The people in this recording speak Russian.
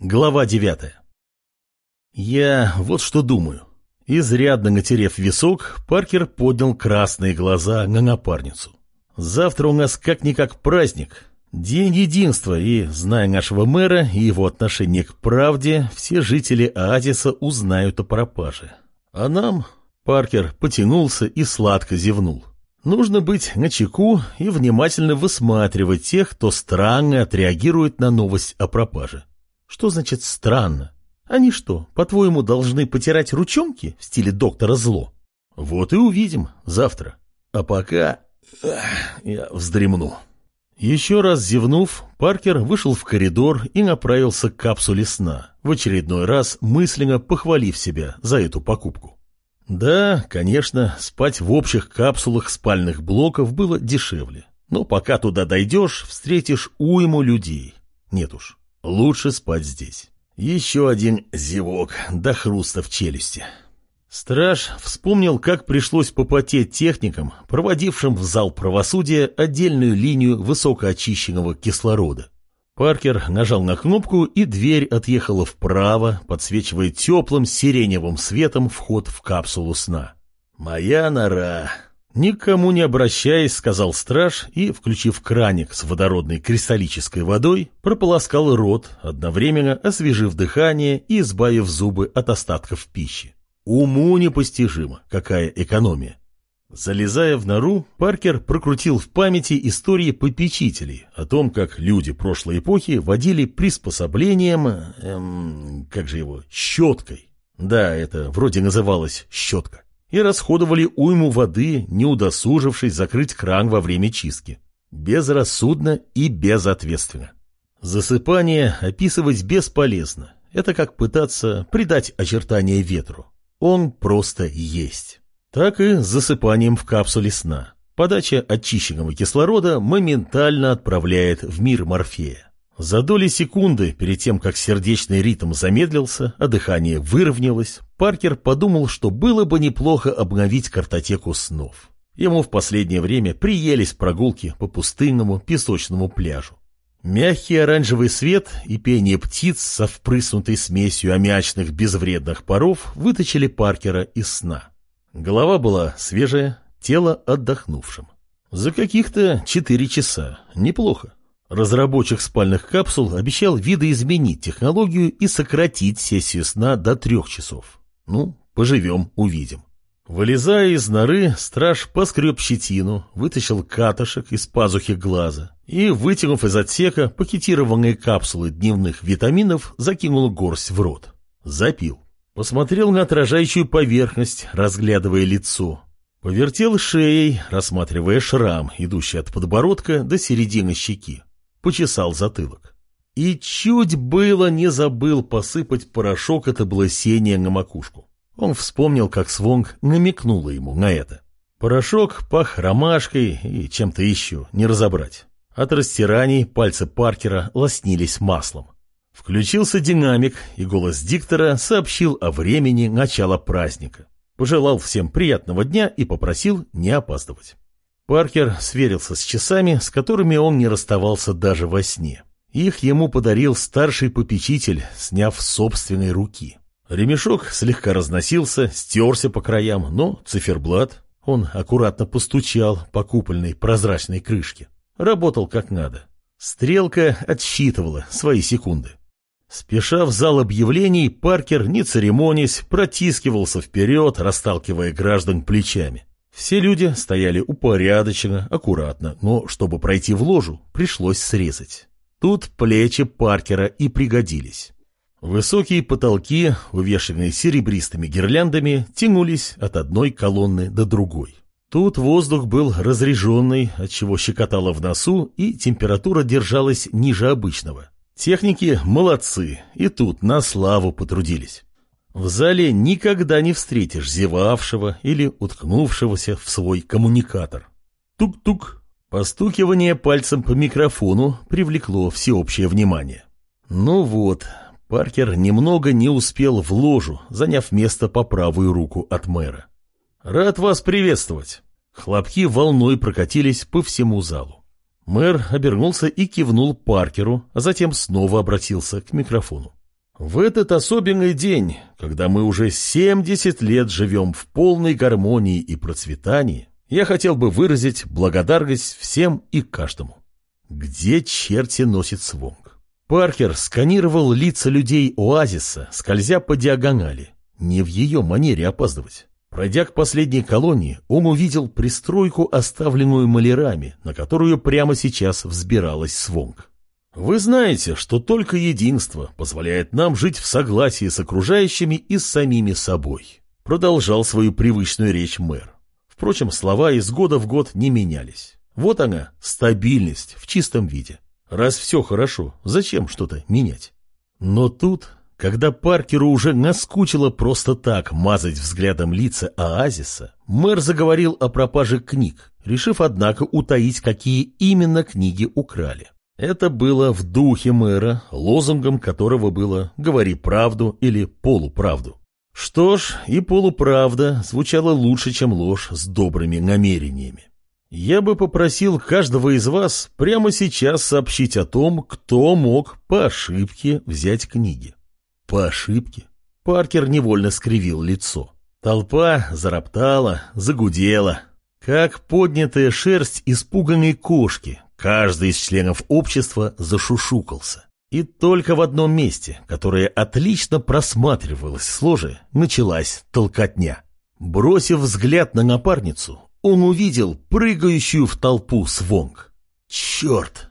Глава девятая. Я вот что думаю. Изрядно натерев висок, Паркер поднял красные глаза на напарницу. Завтра у нас как-никак праздник. День единства, и, зная нашего мэра и его отношение к правде, все жители Оазиса узнают о пропаже. А нам... Паркер потянулся и сладко зевнул. Нужно быть начеку и внимательно высматривать тех, кто странно отреагирует на новость о пропаже. Что значит странно? Они что, по-твоему, должны потирать ручонки в стиле доктора Зло? Вот и увидим завтра. А пока я вздремну. Еще раз зевнув, Паркер вышел в коридор и направился к капсуле сна, в очередной раз мысленно похвалив себя за эту покупку. Да, конечно, спать в общих капсулах спальных блоков было дешевле, но пока туда дойдешь, встретишь уйму людей. Нет уж, Лучше спать здесь. Еще один зевок до хруста в челюсти. Страж вспомнил, как пришлось попотеть техникам, проводившим в зал правосудия отдельную линию высокоочищенного кислорода. Паркер нажал на кнопку, и дверь отъехала вправо, подсвечивая теплым сиреневым светом вход в капсулу сна. «Моя нора!» Никому не обращаясь, сказал страж и, включив краник с водородной кристаллической водой, прополоскал рот, одновременно освежив дыхание и избавив зубы от остатков пищи. Уму непостижимо, какая экономия. Залезая в нору, Паркер прокрутил в памяти истории попечителей о том, как люди прошлой эпохи водили приспособлением, эм, как же его, щеткой. Да, это вроде называлось щетка и расходовали уйму воды, не удосужившись закрыть кран во время чистки. Безрассудно и безответственно. Засыпание описывать бесполезно. Это как пытаться придать очертания ветру. Он просто есть. Так и с засыпанием в капсуле сна. Подача очищенного кислорода моментально отправляет в мир Морфея. За доли секунды, перед тем, как сердечный ритм замедлился, а дыхание выровнялось, Паркер подумал, что было бы неплохо обновить картотеку снов. Ему в последнее время приелись прогулки по пустынному песочному пляжу. Мягкий оранжевый свет и пение птиц со впрыснутой смесью аммиачных безвредных паров вытащили Паркера из сна. Голова была свежая, тело отдохнувшим. За каких-то четыре часа. Неплохо. Разработчик спальных капсул обещал видоизменить технологию и сократить сессию сна до трех часов. Ну, поживем, увидим. Вылезая из норы, страж поскреб щетину, вытащил катышек из пазухи глаза и, вытянув из отсека пакетированные капсулы дневных витаминов, закинул горсть в рот. Запил. Посмотрел на отражающую поверхность, разглядывая лицо. Повертел шеей, рассматривая шрам, идущий от подбородка до середины щеки почесал затылок. И чуть было не забыл посыпать порошок от облысения на макушку. Он вспомнил, как Свонг намекнула ему на это. Порошок пах ромашкой и чем-то еще, не разобрать. От растираний пальцы Паркера лоснились маслом. Включился динамик, и голос диктора сообщил о времени начала праздника. Пожелал всем приятного дня и попросил не опаздывать. Паркер сверился с часами, с которыми он не расставался даже во сне. Их ему подарил старший попечитель, сняв собственной руки. Ремешок слегка разносился, стерся по краям, но циферблат, он аккуратно постучал по купольной прозрачной крышке, работал как надо. Стрелка отсчитывала свои секунды. Спеша в зал объявлений, Паркер, не церемонясь, протискивался вперед, расталкивая граждан плечами. Все люди стояли упорядоченно, аккуратно, но чтобы пройти в ложу, пришлось срезать. Тут плечи Паркера и пригодились. Высокие потолки, увешанные серебристыми гирляндами, тянулись от одной колонны до другой. Тут воздух был разреженный, отчего щекотало в носу, и температура держалась ниже обычного. Техники молодцы, и тут на славу потрудились. В зале никогда не встретишь зевавшего или уткнувшегося в свой коммуникатор. Тук-тук. Постукивание пальцем по микрофону привлекло всеобщее внимание. Ну вот, Паркер немного не успел в ложу, заняв место по правую руку от мэра. «Рад вас приветствовать!» Хлопки волной прокатились по всему залу. Мэр обернулся и кивнул Паркеру, а затем снова обратился к микрофону. В этот особенный день, когда мы уже 70 лет живем в полной гармонии и процветании, я хотел бы выразить благодарность всем и каждому. Где черти носит свонг? Паркер сканировал лица людей оазиса, скользя по диагонали. Не в ее манере опаздывать. Пройдя к последней колонии, он увидел пристройку, оставленную малярами, на которую прямо сейчас взбиралась свонг. Вы знаете, что только единство позволяет нам жить в согласии с окружающими и с самими собой. Продолжал свою привычную речь мэр. Впрочем, слова из года в год не менялись. Вот она, стабильность в чистом виде. Раз все хорошо, зачем что-то менять? Но тут, когда Паркеру уже наскучило просто так мазать взглядом лица оазиса, мэр заговорил о пропаже книг, решив, однако, утаить, какие именно книги украли. Это было в духе мэра, лозунгом которого было «говори правду» или «полуправду». Что ж, и полуправда звучала лучше, чем ложь с добрыми намерениями. Я бы попросил каждого из вас прямо сейчас сообщить о том, кто мог по ошибке взять книги. По ошибке? Паркер невольно скривил лицо. Толпа зароптала, загудела, как поднятая шерсть испуганной кошки, Каждый из членов общества зашушукался. И только в одном месте, которое отлично просматривалось с ложи, началась толкотня. Бросив взгляд на напарницу, он увидел прыгающую в толпу свонг. «Черт!»